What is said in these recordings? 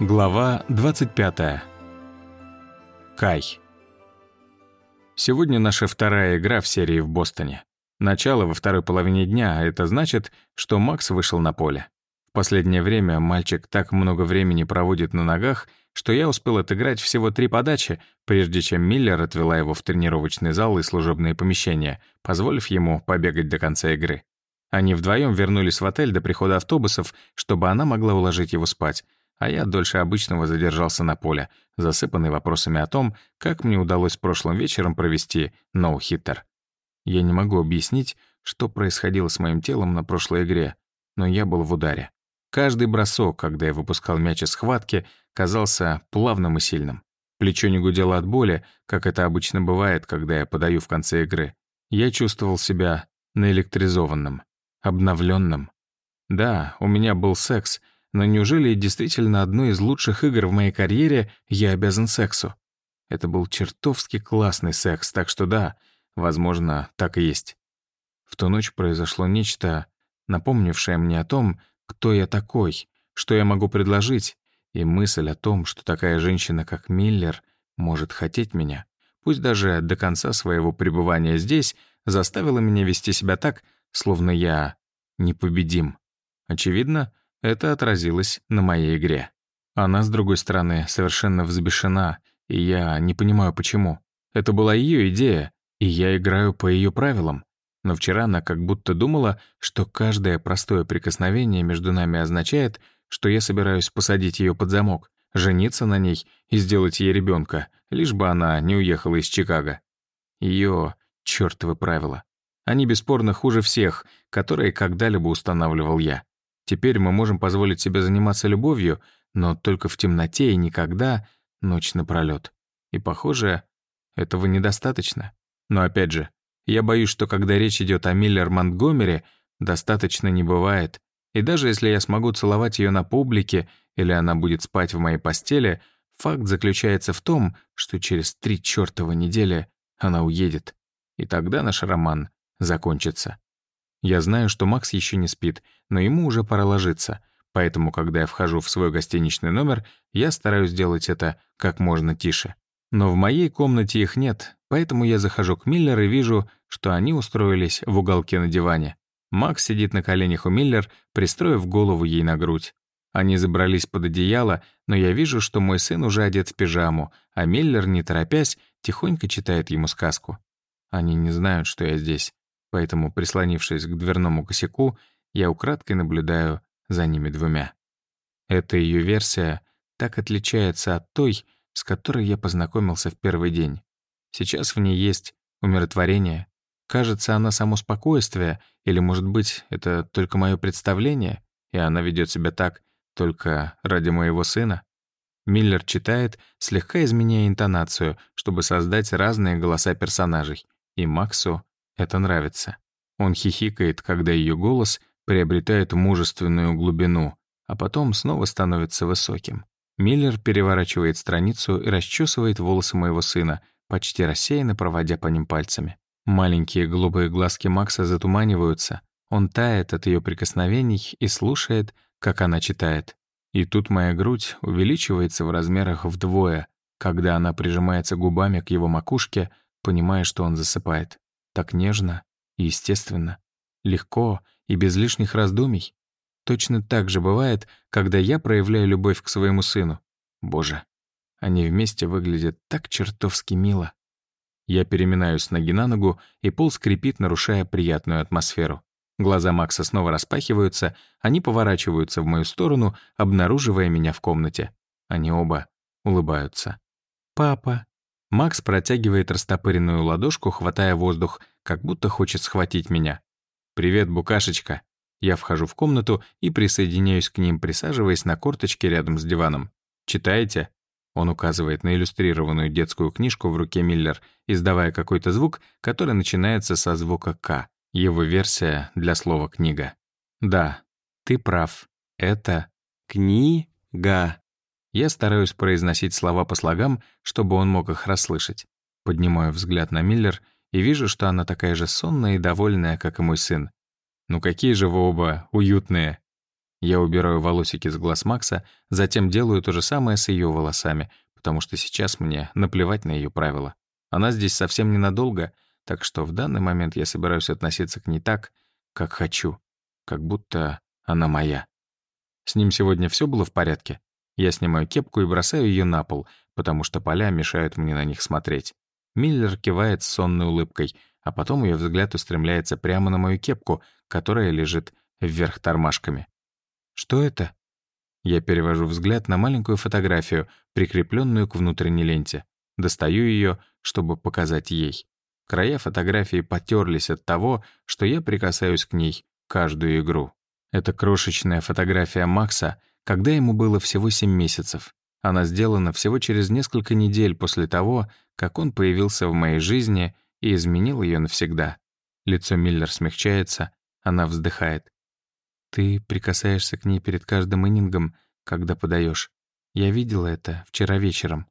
Глава 25. Кай. Сегодня наша вторая игра в серии в Бостоне. Начало во второй половине дня, а это значит, что Макс вышел на поле. В последнее время мальчик так много времени проводит на ногах, что я успел отыграть всего три подачи, прежде чем Миллер отвела его в тренировочный зал и служебные помещения, позволив ему побегать до конца игры. Они вдвоем вернулись в отель до прихода автобусов, чтобы она могла уложить его спать, а я дольше обычного задержался на поле, засыпанный вопросами о том, как мне удалось прошлым вечером провести ноу-хиттер. Я не могу объяснить, что происходило с моим телом на прошлой игре, но я был в ударе. Каждый бросок, когда я выпускал мяч из схватки, казался плавным и сильным. Плечо не гудело от боли, как это обычно бывает, когда я подаю в конце игры. Я чувствовал себя наэлектризованным, обновленным. Да, у меня был секс, но неужели действительно одной из лучших игр в моей карьере я обязан сексу? Это был чертовски классный секс, так что да, возможно, так и есть. В ту ночь произошло нечто, напомнившее мне о том, кто я такой, что я могу предложить, и мысль о том, что такая женщина, как Миллер, может хотеть меня, пусть даже до конца своего пребывания здесь, заставила меня вести себя так, словно я непобедим. Очевидно, это отразилось на моей игре. Она, с другой стороны, совершенно взбешена, и я не понимаю, почему. Это была ее идея, и я играю по ее правилам. Но вчера она как будто думала, что каждое простое прикосновение между нами означает, что я собираюсь посадить ее под замок, жениться на ней и сделать ей ребенка, лишь бы она не уехала из Чикаго. Ее чертовы правила. Они бесспорно хуже всех, которые когда-либо устанавливал я. Теперь мы можем позволить себе заниматься любовью, но только в темноте и никогда ночь напролёт. И, похоже, этого недостаточно. Но опять же, я боюсь, что когда речь идет о Миллер Монтгомери, достаточно не бывает. И даже если я смогу целовать ее на публике или она будет спать в моей постели, факт заключается в том, что через три чертова недели она уедет. И тогда наш роман закончится. Я знаю, что Макс еще не спит, но ему уже пора ложиться, поэтому, когда я вхожу в свой гостиничный номер, я стараюсь делать это как можно тише. Но в моей комнате их нет, поэтому я захожу к Миллер и вижу, что они устроились в уголке на диване. Макс сидит на коленях у Миллер, пристроив голову ей на грудь. Они забрались под одеяло, но я вижу, что мой сын уже одет в пижаму, а Миллер, не торопясь, тихонько читает ему сказку. Они не знают, что я здесь поэтому, прислонившись к дверному косяку, я украдкой наблюдаю за ними двумя. Эта ее версия так отличается от той, с которой я познакомился в первый день. Сейчас в ней есть умиротворение. Кажется, она само спокойствие, или, может быть, это только мое представление, и она ведет себя так только ради моего сына. Миллер читает, слегка изменяя интонацию, чтобы создать разные голоса персонажей, и Максу это нравится. Он хихикает, когда ее голос приобретает мужественную глубину, а потом снова становится высоким. Миллер переворачивает страницу и расчесывает волосы моего сына, почти рассеянно проводя по ним пальцами. Маленькие голубые глазки Макса затуманиваются. Он тает от ее прикосновений и слушает, как она читает. И тут моя грудь увеличивается в размерах вдвое, когда она прижимается губами к его макушке, понимая, что он засыпает. Так нежно и естественно, легко и без лишних раздумий. Точно так же бывает, когда я проявляю любовь к своему сыну. Боже, они вместе выглядят так чертовски мило. Я переминаюсь ноги на ногу, и пол скрипит, нарушая приятную атмосферу. Глаза Макса снова распахиваются, они поворачиваются в мою сторону, обнаруживая меня в комнате. Они оба улыбаются. «Папа», Макс протягивает растопыренную ладошку, хватая воздух, как будто хочет схватить меня. «Привет, букашечка!» Я вхожу в комнату и присоединяюсь к ним, присаживаясь на корточке рядом с диваном. «Читаете?» Он указывает на иллюстрированную детскую книжку в руке Миллер, издавая какой-то звук, который начинается со звука «К», его версия для слова «книга». «Да, ты прав. Это книга». Я стараюсь произносить слова по слогам, чтобы он мог их расслышать. Поднимаю взгляд на Миллер и вижу, что она такая же сонная и довольная, как и мой сын. «Ну какие же вы оба уютные!» Я убираю волосики с глаз Макса, затем делаю то же самое с ее волосами, потому что сейчас мне наплевать на ее правила. Она здесь совсем ненадолго, так что в данный момент я собираюсь относиться к ней так, как хочу, как будто она моя. С ним сегодня все было в порядке? Я снимаю кепку и бросаю ее на пол, потому что поля мешают мне на них смотреть. Миллер кивает с сонной улыбкой, а потом ее взгляд устремляется прямо на мою кепку, которая лежит вверх тормашками. «Что это?» Я перевожу взгляд на маленькую фотографию, прикрепленную к внутренней ленте. Достаю ее, чтобы показать ей. Края фотографии потерлись от того, что я прикасаюсь к ней каждую игру. Это крошечная фотография Макса когда ему было всего 7 месяцев. Она сделана всего через несколько недель после того, как он появился в моей жизни и изменил ее навсегда. Лицо Миллер смягчается, она вздыхает. «Ты прикасаешься к ней перед каждым инингом, когда подаешь. Я видела это вчера вечером».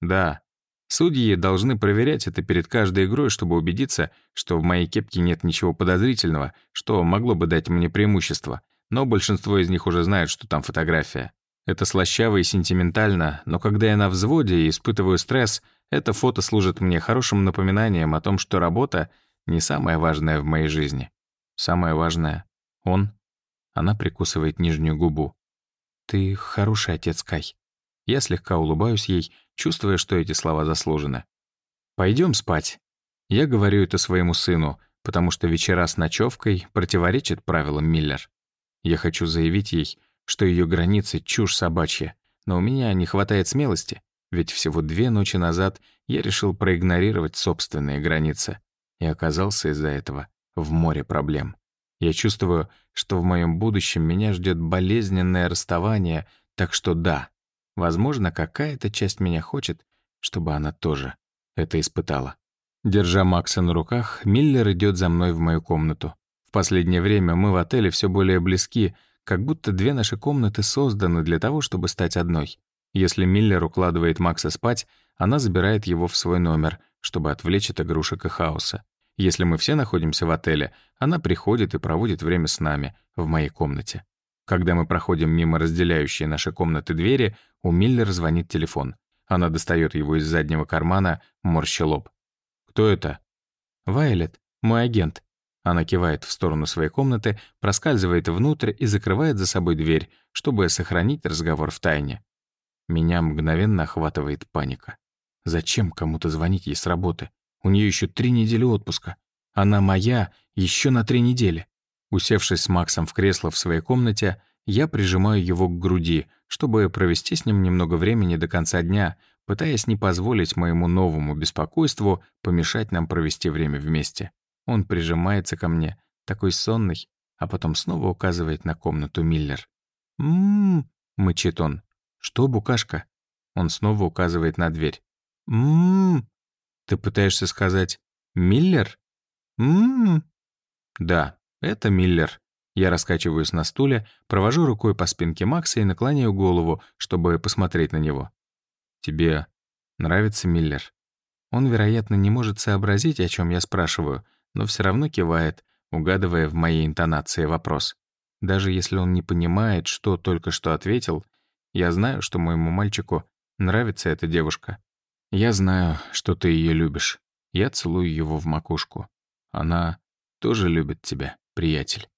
«Да. Судьи должны проверять это перед каждой игрой, чтобы убедиться, что в моей кепке нет ничего подозрительного, что могло бы дать мне преимущество но большинство из них уже знают, что там фотография. Это слащаво и сентиментально, но когда я на взводе и испытываю стресс, это фото служит мне хорошим напоминанием о том, что работа — не самое важное в моей жизни. Самое важное — он. Она прикусывает нижнюю губу. «Ты хороший отец, Кай». Я слегка улыбаюсь ей, чувствуя, что эти слова заслужены. Пойдем спать». Я говорю это своему сыну, потому что вечера с ночевкой противоречит правилам Миллер. Я хочу заявить ей, что ее границы — чушь собачья, но у меня не хватает смелости, ведь всего две ночи назад я решил проигнорировать собственные границы и оказался из-за этого в море проблем. Я чувствую, что в моем будущем меня ждет болезненное расставание, так что да, возможно, какая-то часть меня хочет, чтобы она тоже это испытала. Держа Макса на руках, Миллер идет за мной в мою комнату. В последнее время мы в отеле все более близки, как будто две наши комнаты созданы для того, чтобы стать одной. Если Миллер укладывает Макса спать, она забирает его в свой номер, чтобы отвлечь от игрушек и хаоса. Если мы все находимся в отеле, она приходит и проводит время с нами, в моей комнате. Когда мы проходим мимо разделяющей наши комнаты двери, у Миллера звонит телефон. Она достает его из заднего кармана, морща лоб. «Кто это?» «Вайлет, мой агент. Она кивает в сторону своей комнаты, проскальзывает внутрь и закрывает за собой дверь, чтобы сохранить разговор в тайне. Меня мгновенно охватывает паника. Зачем кому-то звонить ей с работы? У нее еще три недели отпуска. Она моя еще на три недели. Усевшись с Максом в кресло в своей комнате, я прижимаю его к груди, чтобы провести с ним немного времени до конца дня, пытаясь не позволить моему новому беспокойству помешать нам провести время вместе. Он прижимается ко мне, такой сонный, а потом снова указывает на комнату Миллер. «М-м-м», мычит он. «Что, букашка?» Он снова указывает на дверь. «М-м-м». Ты пытаешься сказать «Миллер»? «М-м-м». Да, это Миллер. Я раскачиваюсь на стуле, провожу рукой по спинке Макса и наклоняю голову, чтобы посмотреть на него. «Тебе нравится Миллер?» Он, вероятно, не может сообразить, о чем я спрашиваю — но все равно кивает, угадывая в моей интонации вопрос. Даже если он не понимает, что только что ответил, я знаю, что моему мальчику нравится эта девушка. Я знаю, что ты ее любишь. Я целую его в макушку. Она тоже любит тебя, приятель.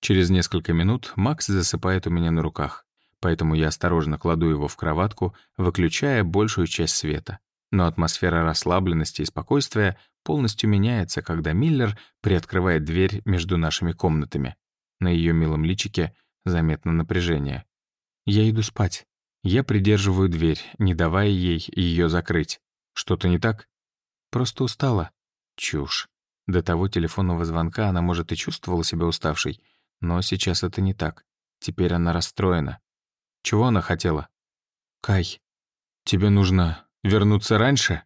Через несколько минут Макс засыпает у меня на руках, поэтому я осторожно кладу его в кроватку, выключая большую часть света. Но атмосфера расслабленности и спокойствия полностью меняется, когда Миллер приоткрывает дверь между нашими комнатами. На ее милом личике заметно напряжение. «Я иду спать. Я придерживаю дверь, не давая ей ее закрыть. Что-то не так? Просто устала. Чушь. До того телефонного звонка она, может, и чувствовала себя уставшей, но сейчас это не так. Теперь она расстроена. Чего она хотела? «Кай, тебе нужно Вернуться раньше?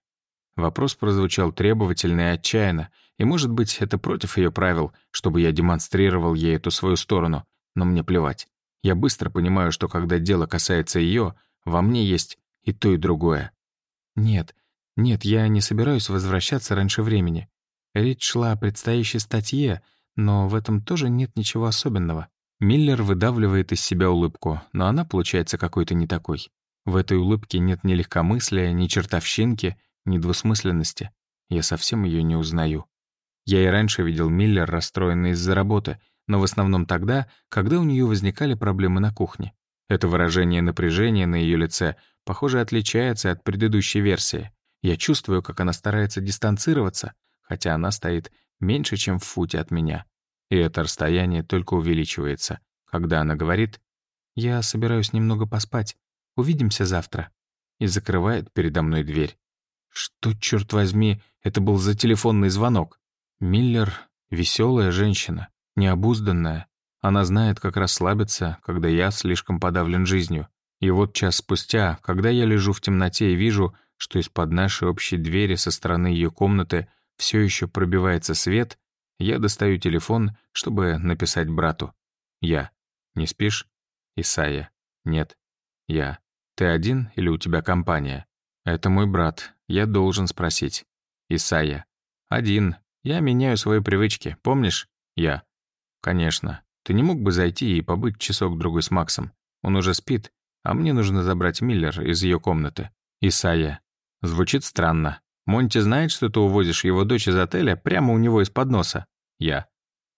Вопрос прозвучал требовательно и отчаянно, и, может быть, это против ее правил, чтобы я демонстрировал ей эту свою сторону, но мне плевать. Я быстро понимаю, что когда дело касается ее, во мне есть и то, и другое. Нет, нет, я не собираюсь возвращаться раньше времени. Речь шла о предстоящей статье, но в этом тоже нет ничего особенного. Миллер выдавливает из себя улыбку, но она получается какой-то не такой. В этой улыбке нет ни легкомыслия, ни чертовщинки, ни двусмысленности. Я совсем ее не узнаю. Я и раньше видел Миллер, расстроенный из-за работы, но в основном тогда, когда у нее возникали проблемы на кухне. Это выражение напряжения на ее лице, похоже, отличается от предыдущей версии. Я чувствую, как она старается дистанцироваться, хотя она стоит меньше, чем в футе от меня. И это расстояние только увеличивается, когда она говорит «Я собираюсь немного поспать. Увидимся завтра». И закрывает передо мной дверь. Что, черт возьми, это был за телефонный звонок? Миллер — веселая женщина, необузданная. Она знает, как расслабиться, когда я слишком подавлен жизнью. И вот час спустя, когда я лежу в темноте и вижу, что из-под нашей общей двери со стороны ее комнаты все еще пробивается свет, я достаю телефон, чтобы написать брату. Я. Не спишь? Исайя. Нет. Я. «Ты один или у тебя компания?» «Это мой брат. Я должен спросить». «Исайя». «Один. Я меняю свои привычки. Помнишь?» «Я». «Конечно. Ты не мог бы зайти и побыть часок-другой с Максом? Он уже спит, а мне нужно забрать Миллер из ее комнаты». «Исайя». «Звучит странно. Монти знает, что ты увозишь его дочь из отеля прямо у него из-под носа?» «Я».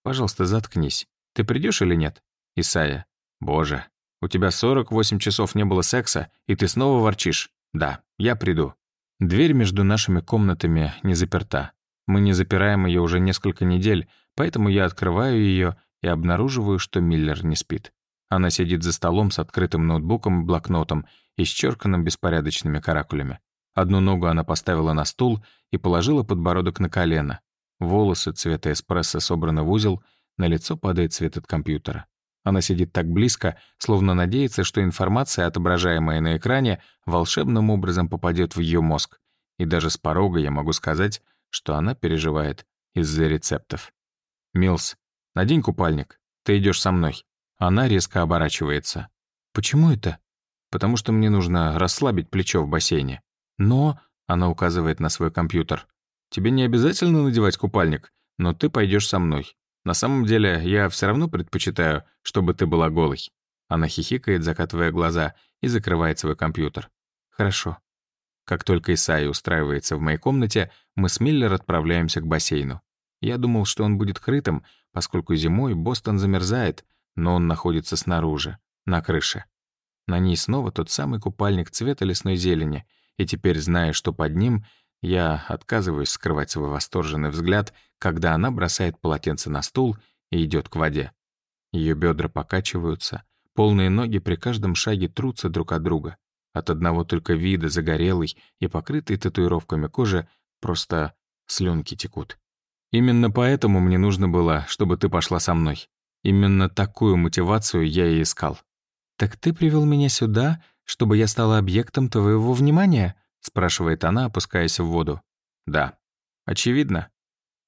«Пожалуйста, заткнись. Ты придешь или нет?» «Исайя». «Боже, у тебя 48 часов не было секса, и ты снова ворчишь. Да, я приду. Дверь между нашими комнатами не заперта. Мы не запираем ее уже несколько недель, поэтому я открываю ее и обнаруживаю, что Миллер не спит. Она сидит за столом с открытым ноутбуком и блокнотом, исчерканным беспорядочными каракулями. Одну ногу она поставила на стул и положила подбородок на колено. Волосы цвета эспрессо собраны в узел, на лицо падает свет от компьютера. Она сидит так близко, словно надеется, что информация, отображаемая на экране, волшебным образом попадет в ее мозг. И даже с порога я могу сказать, что она переживает из-за рецептов. «Милс, надень купальник. Ты идешь со мной». Она резко оборачивается. «Почему это?» «Потому что мне нужно расслабить плечо в бассейне». «Но...» — она указывает на свой компьютер. «Тебе не обязательно надевать купальник, но ты пойдешь со мной. На самом деле, я все равно предпочитаю, чтобы ты была голой». Она хихикает, закатывая глаза, и закрывает свой компьютер. «Хорошо». Как только Исаи устраивается в моей комнате, мы с Миллер отправляемся к бассейну. Я думал, что он будет крытым, поскольку зимой Бостон замерзает, но он находится снаружи, на крыше. На ней снова тот самый купальник цвета лесной зелени, и теперь, зная, что под ним, я отказываюсь скрывать свой восторженный взгляд, когда она бросает полотенце на стул и идет к воде. Ее бедра покачиваются, полные ноги при каждом шаге трутся друг от друга. От одного только вида загорелой и покрытой татуировками кожи просто слюнки текут. Именно поэтому мне нужно было, чтобы ты пошла со мной. Именно такую мотивацию я и искал. «Так ты привел меня сюда, чтобы я стала объектом твоего внимания?» спрашивает она, опускаясь в воду. Да. Очевидно.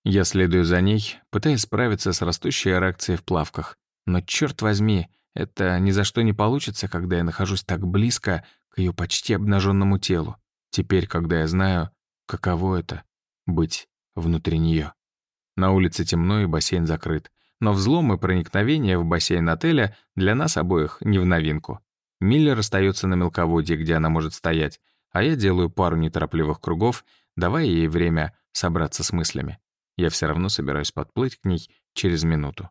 Я следую за ней, пытаясь справиться с растущей эрекцией в плавках. Но черт возьми, это ни за что не получится, когда я нахожусь так близко к ее почти обнаженному телу. Теперь, когда я знаю, каково это — быть внутри нее. На улице темно и бассейн закрыт. Но взлом и проникновение в бассейн отеля для нас обоих не в новинку. Миллер остается на мелководье, где она может стоять, а я делаю пару неторопливых кругов, давая ей время собраться с мыслями. Я все равно собираюсь подплыть к ней через минуту.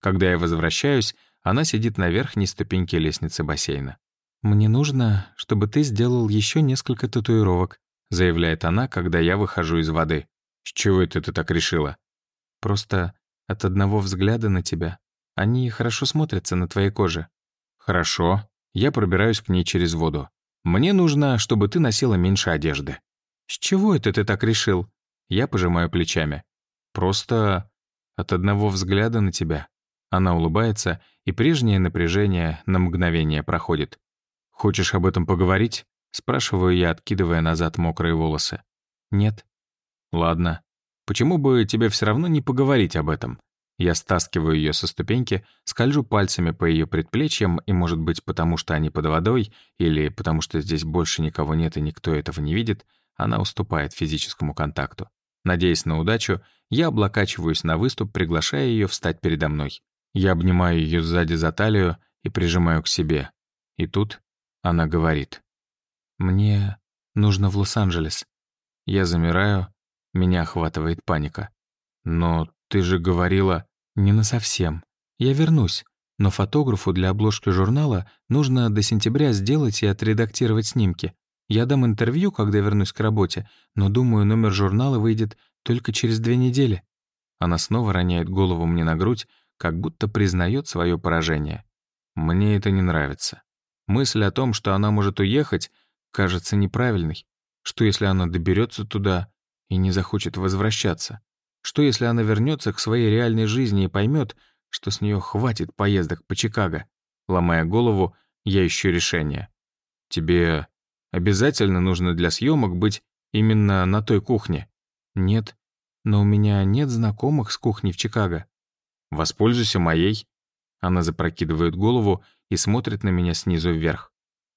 Когда я возвращаюсь, она сидит на верхней ступеньке лестницы бассейна. «Мне нужно, чтобы ты сделал еще несколько татуировок», заявляет она, когда я выхожу из воды. «С чего это ты так решила?» «Просто от одного взгляда на тебя. Они хорошо смотрятся на твоей коже». «Хорошо». Я пробираюсь к ней через воду. Мне нужно, чтобы ты носила меньше одежды». «С чего это ты так решил?» Я пожимаю плечами. «Просто от одного взгляда на тебя». Она улыбается, и прежнее напряжение на мгновение проходит. «Хочешь об этом поговорить?» — спрашиваю я, откидывая назад мокрые волосы. «Нет». «Ладно. Почему бы тебе все равно не поговорить об этом? Я стаскиваю ее со ступеньки, скольжу пальцами по ее предплечьям, и, может быть, потому что они под водой, или потому что здесь больше никого нет и никто этого не видит, она уступает физическому контакту. Надеясь на удачу, я облокачиваюсь на выступ, приглашая ее встать передо мной. Я обнимаю ее сзади за талию и прижимаю к себе. И тут она говорит. «Мне нужно в Лос-Анджелес». Я замираю, меня охватывает паника. Но «Ты же говорила...» «Не на совсем. Я вернусь. Но фотографу для обложки журнала нужно до сентября сделать и отредактировать снимки. Я дам интервью, когда вернусь к работе, но, думаю, номер журнала выйдет только через две недели». Она снова роняет голову мне на грудь, как будто признает свое поражение. Мне это не нравится. Мысль о том, что она может уехать, кажется неправильной. Что если она доберется туда и не захочет возвращаться? Что если она вернется к своей реальной жизни и поймет, что с нее хватит поездок по Чикаго? Ломая голову, я ищу решение. Тебе обязательно нужно для съемок быть именно на той кухне? Нет, но у меня нет знакомых с кухней в Чикаго. Воспользуйся моей. Она запрокидывает голову и смотрит на меня снизу вверх.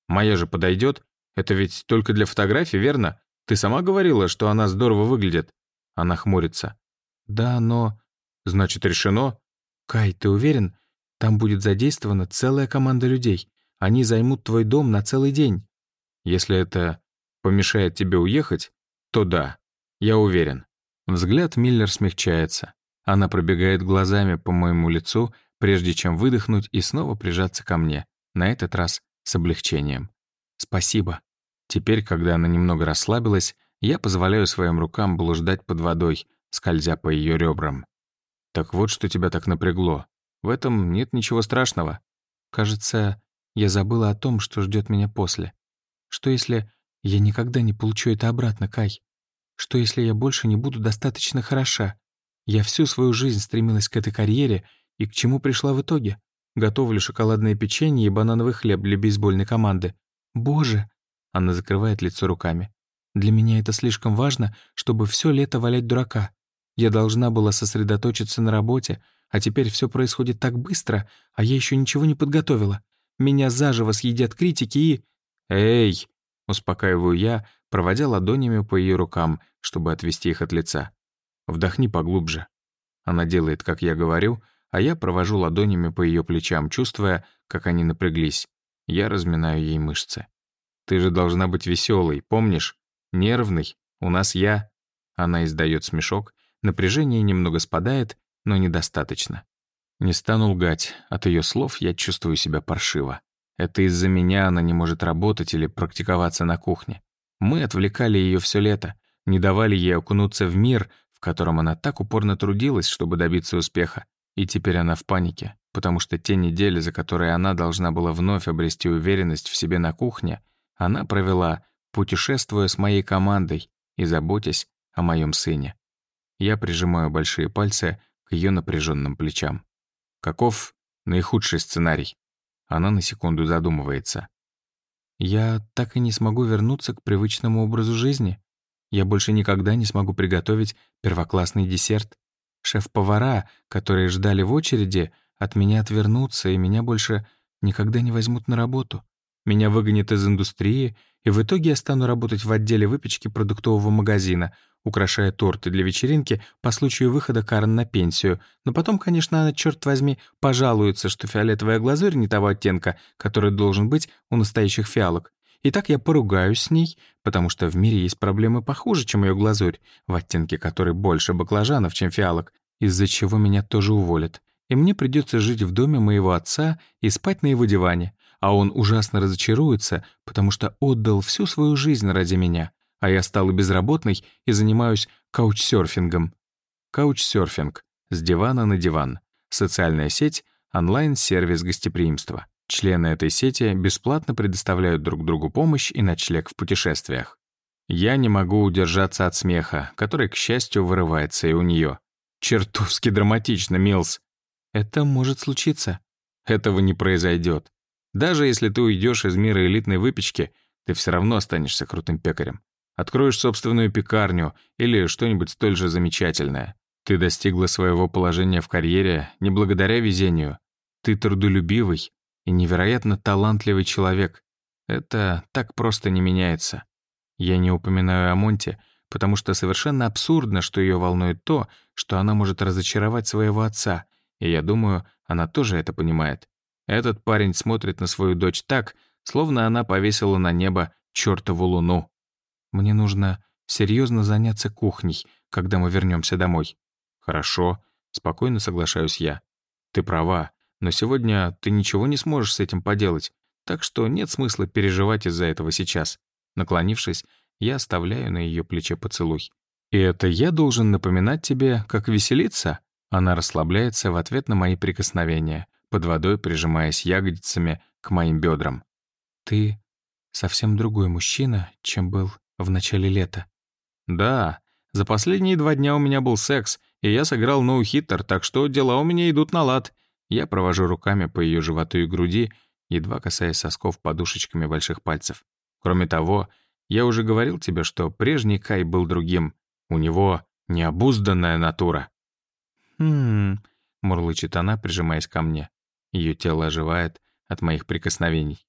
Моя же подойдет? Это ведь только для фотографий, верно? Ты сама говорила, что она здорово выглядит. Она хмурится. Да, но... Значит, решено? Кай, ты уверен? Там будет задействована целая команда людей. Они займут твой дом на целый день. Если это помешает тебе уехать, то да, я уверен. Взгляд Миллер смягчается. Она пробегает глазами по моему лицу, прежде чем выдохнуть и снова прижаться ко мне, на этот раз с облегчением. «Спасибо». Теперь, когда она немного расслабилась, я позволяю своим рукам блуждать под водой, скользя по ее ребрам. «Так вот, что тебя так напрягло. В этом нет ничего страшного. Кажется, я забыла о том, что ждет меня после. Что если я никогда не получу это обратно, Кай? Что если я больше не буду достаточно хороша? Я всю свою жизнь стремилась к этой карьере, и к чему пришла в итоге? Готовлю шоколадное печенье и банановый хлеб для бейсбольной команды. Боже!» Она закрывает лицо руками. «Для меня это слишком важно, чтобы все лето валять дурака. Я должна была сосредоточиться на работе, а теперь все происходит так быстро, а я еще ничего не подготовила. Меня заживо съедят критики и... «Эй!» — успокаиваю я, проводя ладонями по ее рукам, чтобы отвести их от лица. «Вдохни поглубже». Она делает, как я говорю, а я провожу ладонями по ее плечам, чувствуя, как они напряглись. Я разминаю ей мышцы. «Ты же должна быть веселой, помнишь? Нервный. У нас я...» Она издает смешок, Напряжение немного спадает, но недостаточно. Не стану лгать, от ее слов я чувствую себя паршиво. Это из-за меня она не может работать или практиковаться на кухне. Мы отвлекали ее все лето, не давали ей окунуться в мир, в котором она так упорно трудилась, чтобы добиться успеха. И теперь она в панике, потому что те недели, за которые она должна была вновь обрести уверенность в себе на кухне, она провела, путешествуя с моей командой и заботясь о моем сыне. Я прижимаю большие пальцы к ее напряженным плечам. Каков наихудший сценарий? Она на секунду задумывается. Я так и не смогу вернуться к привычному образу жизни. Я больше никогда не смогу приготовить первоклассный десерт. Шеф-повара, которые ждали в очереди, от меня отвернутся, и меня больше никогда не возьмут на работу. Меня выгонят из индустрии, и в итоге я стану работать в отделе выпечки продуктового магазина — украшая торты для вечеринки по случаю выхода Карен на пенсию, но потом, конечно, она, черт возьми, пожалуется, что фиолетовая глазурь не того оттенка, который должен быть у настоящих фиалок. И так я поругаюсь с ней, потому что в мире есть проблемы похуже, чем ее глазурь, в оттенке которой больше баклажанов, чем фиалок, из-за чего меня тоже уволят. И мне придется жить в доме моего отца и спать на его диване, а он ужасно разочаруется, потому что отдал всю свою жизнь ради меня а я стала безработной и занимаюсь каучсерфингом. Каучсерфинг — с дивана на диван. Социальная сеть — онлайн-сервис гостеприимства. Члены этой сети бесплатно предоставляют друг другу помощь и ночлег в путешествиях. Я не могу удержаться от смеха, который, к счастью, вырывается и у нее. Чертовски драматично, Милс. Это может случиться. Этого не произойдет. Даже если ты уйдешь из мира элитной выпечки, ты все равно останешься крутым пекарем. Откроешь собственную пекарню или что-нибудь столь же замечательное. Ты достигла своего положения в карьере не благодаря везению. Ты трудолюбивый и невероятно талантливый человек. Это так просто не меняется. Я не упоминаю о Монте, потому что совершенно абсурдно, что ее волнует то, что она может разочаровать своего отца, и я думаю, она тоже это понимает. Этот парень смотрит на свою дочь так, словно она повесила на небо чертову луну. Мне нужно серьезно заняться кухней, когда мы вернемся домой. Хорошо, спокойно соглашаюсь я. Ты права, но сегодня ты ничего не сможешь с этим поделать, так что нет смысла переживать из-за этого сейчас. Наклонившись, я оставляю на ее плече поцелуй. «И это я должен напоминать тебе, как веселиться?» Она расслабляется в ответ на мои прикосновения, под водой прижимаясь ягодицами к моим бедрам. «Ты совсем другой мужчина, чем был в начале лета. Да, за последние два дня у меня был секс, и я сыграл ноу-хиттер, так что дела у меня идут на лад. Я провожу руками по ее животу и груди, едва касаясь сосков подушечками больших пальцев. Кроме того, я уже говорил тебе, что прежний Кай был другим. У него необузданная натура. «Хм...» — мурлычет она, прижимаясь ко мне. Ее тело оживает от моих прикосновений.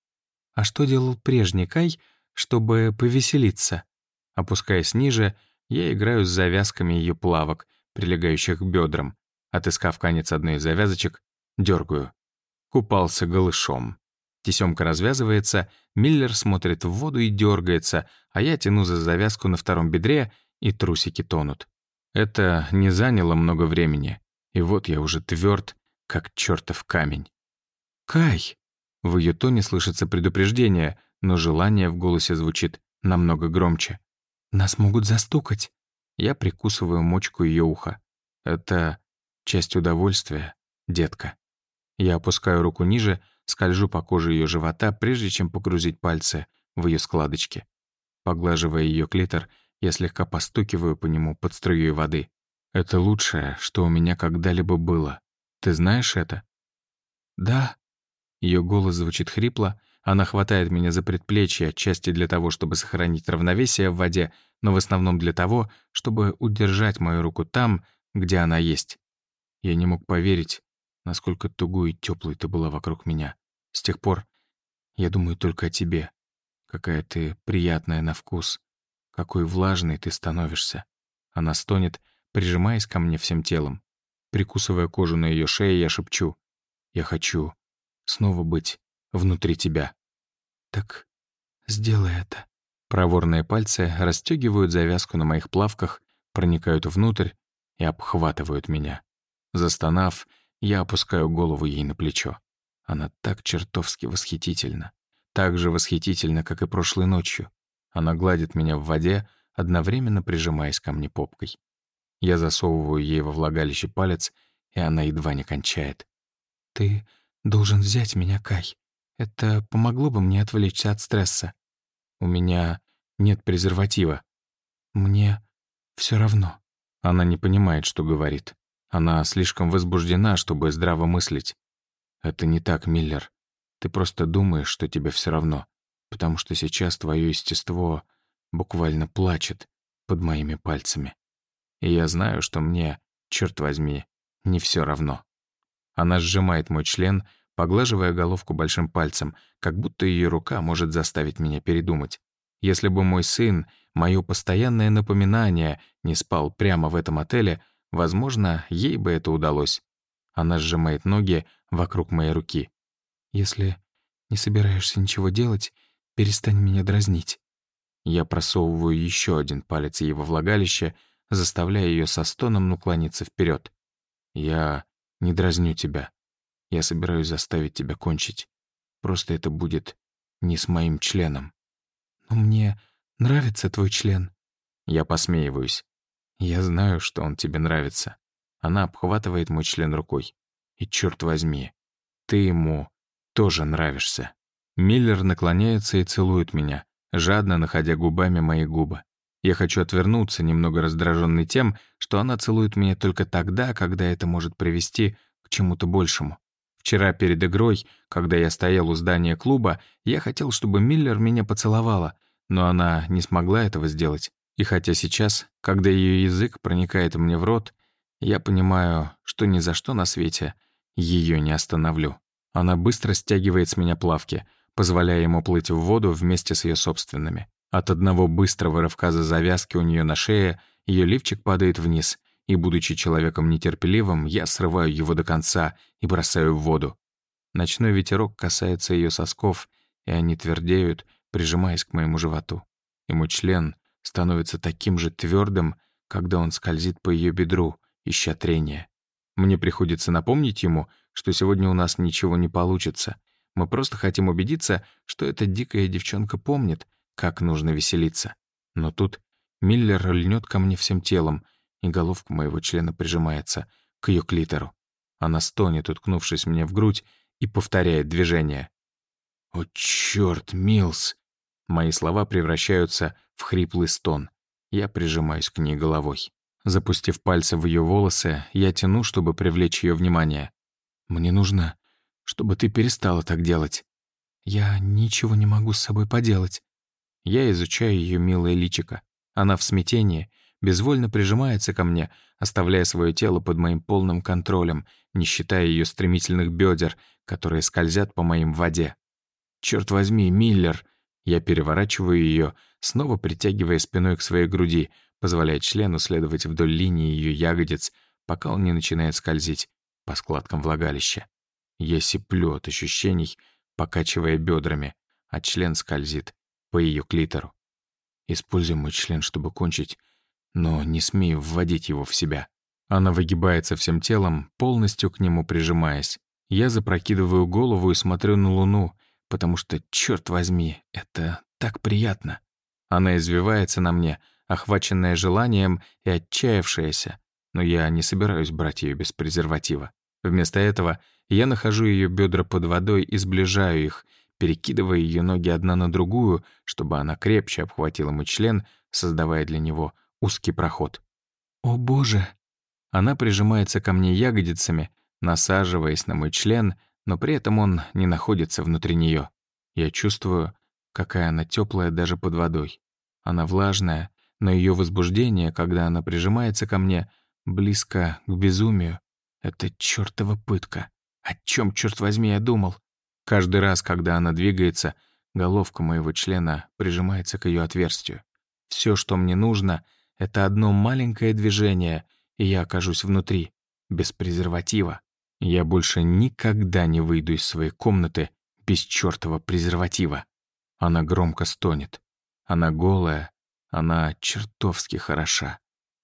«А что делал прежний Кай чтобы повеселиться. Опускаясь ниже, я играю с завязками ее плавок, прилегающих к бедрам. Отыскав конец одной из завязочек, дергаю. Купался голышом. Тесемка развязывается, Миллер смотрит в воду и дергается, а я тяну за завязку на втором бедре, и трусики тонут. Это не заняло много времени, и вот я уже тверд, как чертов камень. «Кай!» В ее тоне слышится предупреждение, но желание в голосе звучит намного громче. «Нас могут застукать!» Я прикусываю мочку ее уха. «Это часть удовольствия, детка». Я опускаю руку ниже, скольжу по коже ее живота, прежде чем погрузить пальцы в ее складочки. Поглаживая ее клитор, я слегка постукиваю по нему под струей воды. «Это лучшее, что у меня когда-либо было. Ты знаешь это?» «Да». Ее голос звучит хрипло, она хватает меня за предплечье, отчасти для того, чтобы сохранить равновесие в воде, но в основном для того, чтобы удержать мою руку там, где она есть. Я не мог поверить, насколько тугой и теплой ты была вокруг меня. С тех пор я думаю только о тебе. Какая ты приятная на вкус. Какой влажный ты становишься. Она стонет, прижимаясь ко мне всем телом. Прикусывая кожу на ее шее, я шепчу. Я хочу снова быть внутри тебя. Так сделай это. Проворные пальцы расстегивают завязку на моих плавках, проникают внутрь и обхватывают меня. Застонав, я опускаю голову ей на плечо. Она так чертовски восхитительна. Так же восхитительна, как и прошлой ночью. Она гладит меня в воде, одновременно прижимаясь ко мне попкой. Я засовываю ей во влагалище палец, и она едва не кончает. «Ты должен взять меня, Кай. Это помогло бы мне отвлечься от стресса. У меня нет презерватива. Мне все равно. Она не понимает, что говорит. Она слишком возбуждена, чтобы здраво мыслить. Это не так, Миллер. Ты просто думаешь, что тебе все равно, потому что сейчас твое естество буквально плачет под моими пальцами. И я знаю, что мне, черт возьми, не все равно. Она сжимает мой член, поглаживая головку большим пальцем, как будто ее рука может заставить меня передумать. Если бы мой сын, мое постоянное напоминание, не спал прямо в этом отеле, возможно, ей бы это удалось. Она сжимает ноги вокруг моей руки. «Если не собираешься ничего делать, перестань меня дразнить». Я просовываю еще один палец ей во влагалище, заставляя ее со стоном наклониться вперед. «Я не дразню тебя», я собираюсь заставить тебя кончить. Просто это будет не с моим членом. Но мне нравится твой член. Я посмеиваюсь. Я знаю, что он тебе нравится. Она обхватывает мой член рукой. И черт возьми, ты ему тоже нравишься. Миллер наклоняется и целует меня, жадно находя губами мои губы. Я хочу отвернуться, немного раздраженный тем, что она целует меня только тогда, когда это может привести к чему-то большему. Вчера перед игрой, когда я стоял у здания клуба, я хотел, чтобы Миллер меня поцеловала, но она не смогла этого сделать. И хотя сейчас, когда ее язык проникает мне в рот, я понимаю, что ни за что на свете ее не остановлю. Она быстро стягивает с меня плавки, позволяя ему плыть в воду вместе с ее собственными. От одного быстрого рывка за завязки у нее на шее ее лифчик падает вниз, и, будучи человеком нетерпеливым, я срываю его до конца и бросаю в воду. Ночной ветерок касается ее сосков, и они твердеют, прижимаясь к моему животу. И мой член становится таким же твердым, когда он скользит по ее бедру, ища трения. Мне приходится напомнить ему, что сегодня у нас ничего не получится. Мы просто хотим убедиться, что эта дикая девчонка помнит, как нужно веселиться. Но тут Миллер льнет ко мне всем телом, и головка моего члена прижимается к ее клитору. Она стонет, уткнувшись мне в грудь, и повторяет движение. «О, чёрт, Милс!» Мои слова превращаются в хриплый стон. Я прижимаюсь к ней головой. Запустив пальцы в ее волосы, я тяну, чтобы привлечь ее внимание. «Мне нужно, чтобы ты перестала так делать. Я ничего не могу с собой поделать». Я изучаю ее милое личико. Она в смятении — безвольно прижимается ко мне, оставляя свое тело под моим полным контролем, не считая ее стремительных бедер, которые скользят по моим воде. Черт возьми, Миллер! Я переворачиваю ее, снова притягивая спиной к своей груди, позволяя члену следовать вдоль линии ее ягодиц, пока он не начинает скользить по складкам влагалища. Я сиплю от ощущений, покачивая бедрами, а член скользит по ее клитору. Используй мой член, чтобы кончить но не смею вводить его в себя. Она выгибается всем телом, полностью к нему прижимаясь. Я запрокидываю голову и смотрю на луну, потому что, черт возьми, это так приятно. Она извивается на мне, охваченная желанием и отчаявшаяся, но я не собираюсь брать ее без презерватива. Вместо этого я нахожу ее бедра под водой и сближаю их, перекидывая ее ноги одна на другую, чтобы она крепче обхватила мой член, создавая для него узкий проход. «О боже!» Она прижимается ко мне ягодицами, насаживаясь на мой член, но при этом он не находится внутри нее. Я чувствую, какая она теплая даже под водой. Она влажная, но ее возбуждение, когда она прижимается ко мне, близко к безумию. Это чертова пытка. О чем, черт возьми, я думал? Каждый раз, когда она двигается, головка моего члена прижимается к ее отверстию. Все, что мне нужно — это одно маленькое движение, и я окажусь внутри, без презерватива. Я больше никогда не выйду из своей комнаты без чертова презерватива. Она громко стонет. Она голая. Она чертовски хороша.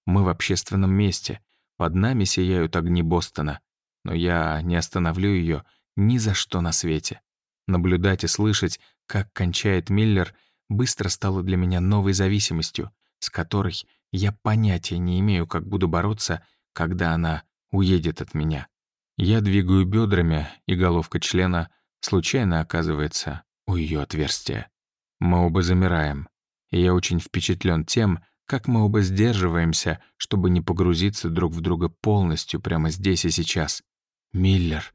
Мы в общественном месте. Под нами сияют огни Бостона. Но я не остановлю её ни за что на свете. Наблюдать и слышать, как кончает Миллер, быстро стало для меня новой зависимостью — с которой я понятия не имею, как буду бороться, когда она уедет от меня. Я двигаю бедрами, и головка члена случайно оказывается у ее отверстия. Мы оба замираем, и я очень впечатлен тем, как мы оба сдерживаемся, чтобы не погрузиться друг в друга полностью прямо здесь и сейчас. Миллер,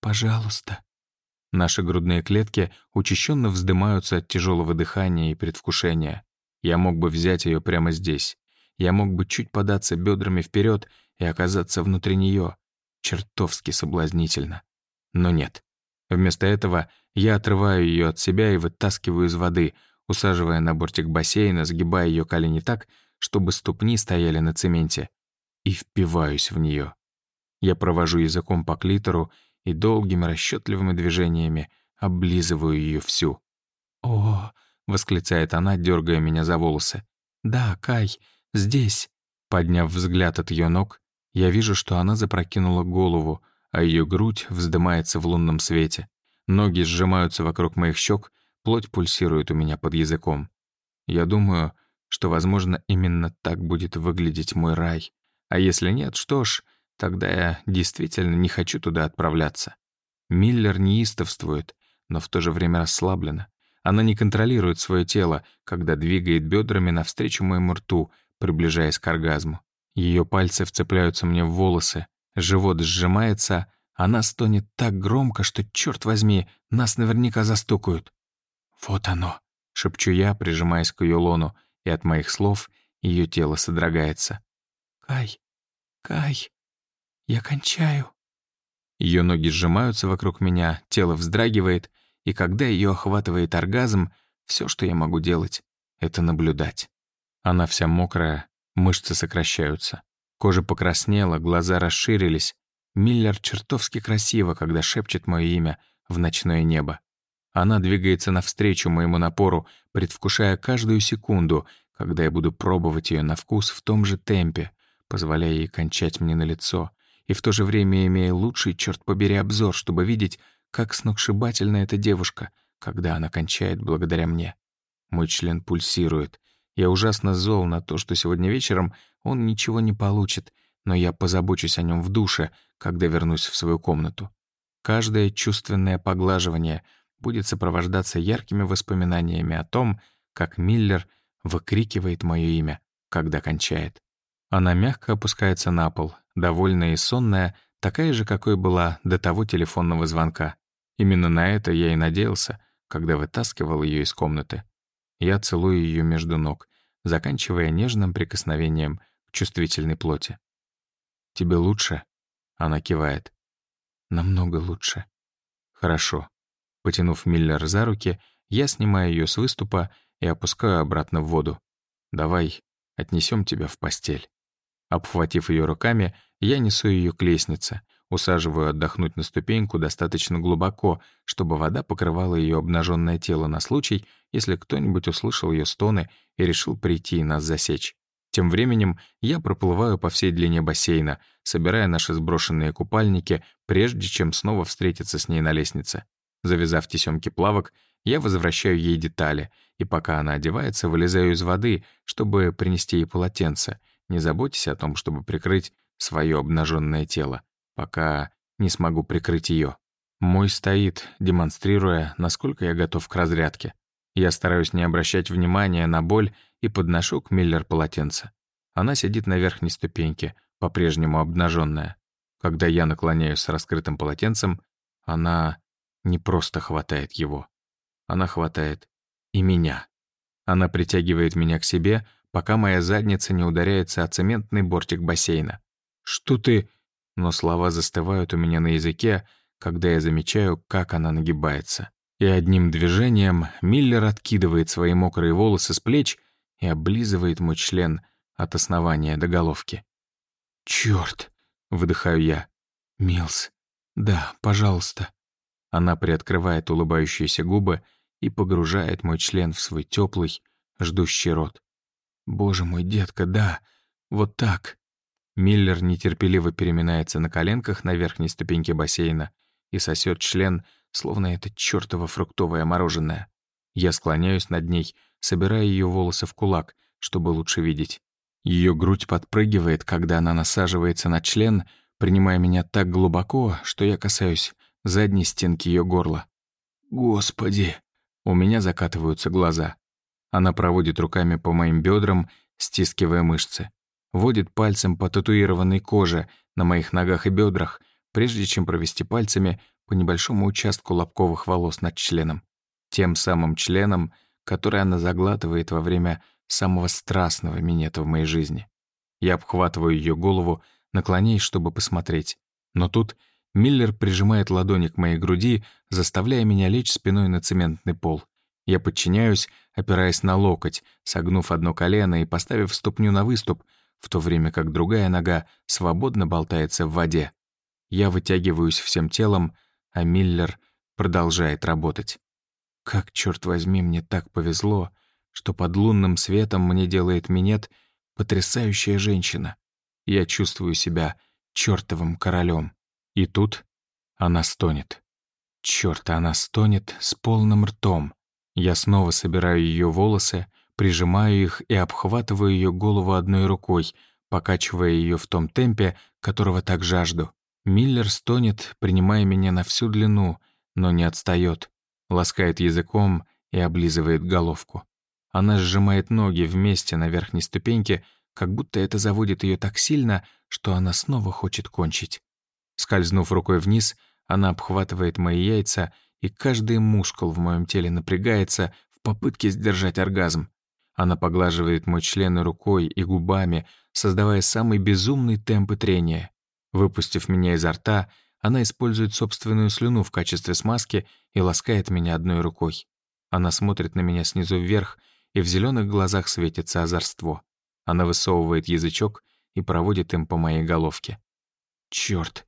пожалуйста. Наши грудные клетки учащенно вздымаются от тяжелого дыхания и предвкушения. Я мог бы взять ее прямо здесь. Я мог бы чуть податься бедрами вперед и оказаться внутри нее. Чертовски соблазнительно. Но нет. Вместо этого я отрываю ее от себя и вытаскиваю из воды, усаживая на бортик бассейна, сгибая ее колени так, чтобы ступни стояли на цементе, и впиваюсь в нее. Я провожу языком по клитору и долгими расчетливыми движениями облизываю ее всю. О, восклицает она, дергая меня за волосы. «Да, Кай, здесь». Подняв взгляд от ее ног, я вижу, что она запрокинула голову, а ее грудь вздымается в лунном свете. Ноги сжимаются вокруг моих щек, плоть пульсирует у меня под языком. Я думаю, что, возможно, именно так будет выглядеть мой рай. А если нет, что ж, тогда я действительно не хочу туда отправляться. Миллер неистовствует, но в то же время расслабленно. Она не контролирует свое тело, когда двигает бедрами навстречу моему рту, приближаясь к оргазму. Ее пальцы вцепляются мне в волосы, живот сжимается, она стонет так громко, что, черт возьми, нас наверняка застукают. «Вот оно!» — шепчу я, прижимаясь к ее лону, и от моих слов ее тело содрогается. «Кай! Кай! Я кончаю!» Ее ноги сжимаются вокруг меня, тело вздрагивает, и когда ее охватывает оргазм, все, что я могу делать, это наблюдать. Она вся мокрая, мышцы сокращаются. Кожа покраснела, глаза расширились. Миллер чертовски красиво, когда шепчет мое имя в ночное небо. Она двигается навстречу моему напору, предвкушая каждую секунду, когда я буду пробовать ее на вкус в том же темпе, позволяя ей кончать мне на лицо, и в то же время имея лучший, черт побери, обзор, чтобы видеть, как сногсшибательна эта девушка, когда она кончает благодаря мне. Мой член пульсирует. Я ужасно зол на то, что сегодня вечером он ничего не получит, но я позабочусь о нем в душе, когда вернусь в свою комнату. Каждое чувственное поглаживание будет сопровождаться яркими воспоминаниями о том, как Миллер выкрикивает мое имя, когда кончает. Она мягко опускается на пол, довольная и сонная, такая же, какой была до того телефонного звонка. Именно на это я и надеялся, когда вытаскивал ее из комнаты. Я целую ее между ног, заканчивая нежным прикосновением к чувствительной плоти. «Тебе лучше?» — она кивает. «Намного лучше». «Хорошо». Потянув Миллер за руки, я снимаю ее с выступа и опускаю обратно в воду. «Давай, отнесем тебя в постель». Обхватив ее руками, я несу ее к лестнице, усаживаю отдохнуть на ступеньку достаточно глубоко, чтобы вода покрывала ее обнаженное тело на случай, если кто-нибудь услышал ее стоны и решил прийти и нас засечь. Тем временем я проплываю по всей длине бассейна, собирая наши сброшенные купальники, прежде чем снова встретиться с ней на лестнице. Завязав тесемки плавок, я возвращаю ей детали, и пока она одевается, вылезаю из воды, чтобы принести ей полотенце, не заботясь о том, чтобы прикрыть свое обнаженное тело, пока не смогу прикрыть ее. Мой стоит, демонстрируя, насколько я готов к разрядке. Я стараюсь не обращать внимания на боль и подношу к Миллер полотенце. Она сидит на верхней ступеньке, по-прежнему обнаженная. Когда я наклоняюсь с раскрытым полотенцем, она не просто хватает его. Она хватает и меня. Она притягивает меня к себе, пока моя задница не ударяется о цементный бортик бассейна. Что ты...» Но слова застывают у меня на языке, когда я замечаю, как она нагибается. И одним движением Миллер откидывает свои мокрые волосы с плеч и облизывает мой член от основания до головки. «Чёрт!» — выдыхаю я. «Милс, да, пожалуйста». Она приоткрывает улыбающиеся губы и погружает мой член в свой теплый, ждущий рот. «Боже мой, детка, да, вот так!» Миллер нетерпеливо переминается на коленках на верхней ступеньке бассейна и сосет член, словно это чертово фруктовое мороженое. Я склоняюсь над ней, собирая ее волосы в кулак, чтобы лучше видеть. Ее грудь подпрыгивает, когда она насаживается на член, принимая меня так глубоко, что я касаюсь задней стенки ее горла. «Господи!» У меня закатываются глаза. Она проводит руками по моим бедрам, стискивая мышцы водит пальцем по татуированной коже на моих ногах и бедрах, прежде чем провести пальцами по небольшому участку лобковых волос над членом. Тем самым членом, который она заглатывает во время самого страстного минета в моей жизни. Я обхватываю ее голову, наклоняясь, чтобы посмотреть. Но тут Миллер прижимает ладони к моей груди, заставляя меня лечь спиной на цементный пол. Я подчиняюсь, опираясь на локоть, согнув одно колено и поставив ступню на выступ — в то время как другая нога свободно болтается в воде. Я вытягиваюсь всем телом, а Миллер продолжает работать. Как, черт возьми, мне так повезло, что под лунным светом мне делает минет потрясающая женщина. Я чувствую себя чертовым королем. И тут она стонет. Черт, она стонет с полным ртом. Я снова собираю ее волосы, прижимаю их и обхватываю ее голову одной рукой, покачивая ее в том темпе, которого так жажду. Миллер стонет, принимая меня на всю длину, но не отстает, ласкает языком и облизывает головку. Она сжимает ноги вместе на верхней ступеньке, как будто это заводит ее так сильно, что она снова хочет кончить. Скользнув рукой вниз, она обхватывает мои яйца, и каждый мускул в моем теле напрягается в попытке сдержать оргазм. Она поглаживает мой член рукой и губами, создавая самый безумный темп трения. Выпустив меня изо рта, она использует собственную слюну в качестве смазки и ласкает меня одной рукой. Она смотрит на меня снизу вверх, и в зеленых глазах светится озорство. Она высовывает язычок и проводит им по моей головке. Черт,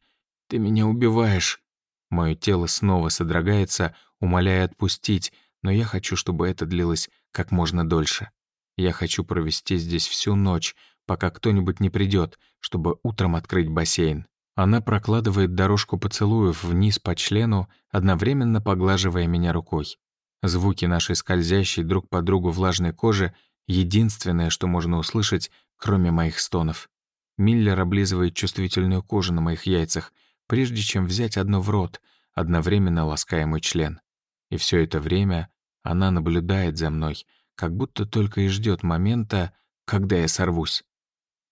ты меня убиваешь!» Мое тело снова содрогается, умоляя отпустить, но я хочу, чтобы это длилось как можно дольше. Я хочу провести здесь всю ночь, пока кто-нибудь не придет, чтобы утром открыть бассейн. Она прокладывает дорожку поцелуев вниз по члену, одновременно поглаживая меня рукой. Звуки нашей скользящей друг по другу влажной кожи — единственное, что можно услышать, кроме моих стонов. Миллер облизывает чувствительную кожу на моих яйцах, прежде чем взять одно в рот, одновременно лаская мой член. И все это время она наблюдает за мной — как будто только и ждет момента, когда я сорвусь.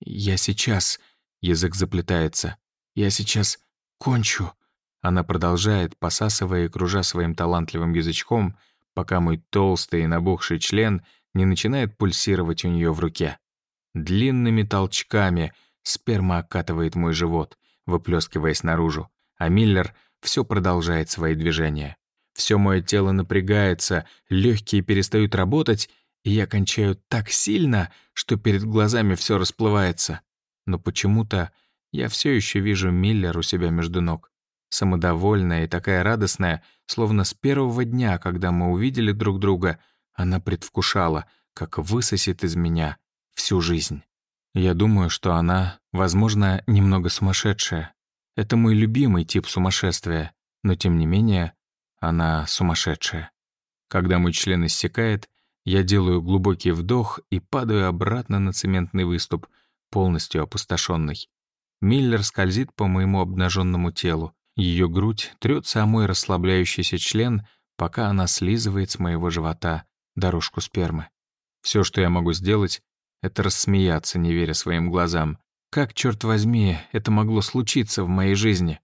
«Я сейчас...» — язык заплетается. «Я сейчас кончу...» Она продолжает, посасывая и кружа своим талантливым язычком, пока мой толстый и набухший член не начинает пульсировать у нее в руке. Длинными толчками сперма окатывает мой живот, выплескиваясь наружу, а Миллер все продолжает свои движения. Все мое тело напрягается, легкие перестают работать, и я кончаю так сильно, что перед глазами все расплывается. Но почему-то я все еще вижу Миллер у себя между ног. Самодовольная и такая радостная, словно с первого дня, когда мы увидели друг друга, она предвкушала, как высосет из меня всю жизнь. Я думаю, что она, возможно, немного сумасшедшая. Это мой любимый тип сумасшествия, но тем не менее она сумасшедшая. Когда мой член иссякает, я делаю глубокий вдох и падаю обратно на цементный выступ, полностью опустошенный. Миллер скользит по моему обнаженному телу. Ее грудь трется о мой расслабляющийся член, пока она слизывает с моего живота дорожку спермы. Все, что я могу сделать, это рассмеяться, не веря своим глазам. Как, черт возьми, это могло случиться в моей жизни?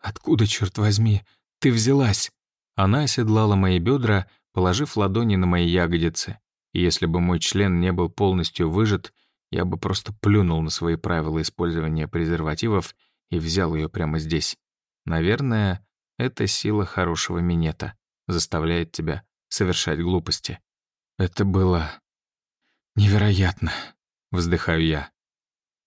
Откуда, черт возьми, ты взялась?» Она оседлала мои бедра, положив ладони на мои ягодицы. И если бы мой член не был полностью выжат, я бы просто плюнул на свои правила использования презервативов и взял ее прямо здесь. Наверное, это сила хорошего минета, заставляет тебя совершать глупости. Это было невероятно, вздыхаю я.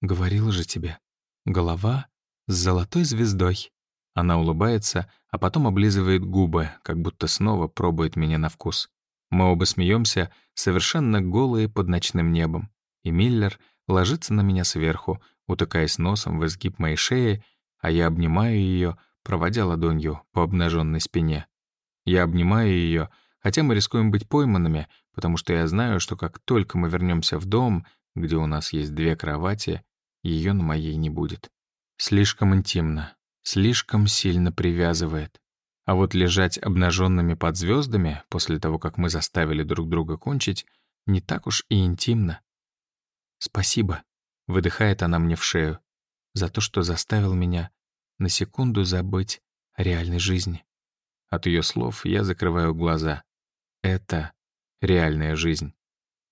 Говорила же тебе, голова с золотой звездой. Она улыбается, а потом облизывает губы, как будто снова пробует меня на вкус. Мы оба смеемся, совершенно голые под ночным небом. И Миллер ложится на меня сверху, утыкаясь носом в изгиб моей шеи, а я обнимаю ее, проводя ладонью по обнаженной спине. Я обнимаю ее, хотя мы рискуем быть пойманными, потому что я знаю, что как только мы вернемся в дом, где у нас есть две кровати, ее на моей не будет. Слишком интимно, слишком сильно привязывает. А вот лежать обнаженными под звездами после того, как мы заставили друг друга кончить, не так уж и интимно. «Спасибо», — выдыхает она мне в шею, «за то, что заставил меня на секунду забыть о реальной жизни». От ее слов я закрываю глаза. Это реальная жизнь.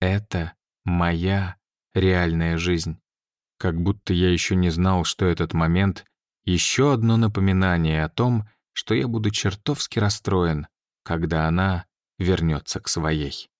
Это моя реальная жизнь. Как будто я еще не знал, что этот момент еще одно напоминание о том, что я буду чертовски расстроен, когда она вернется к своей.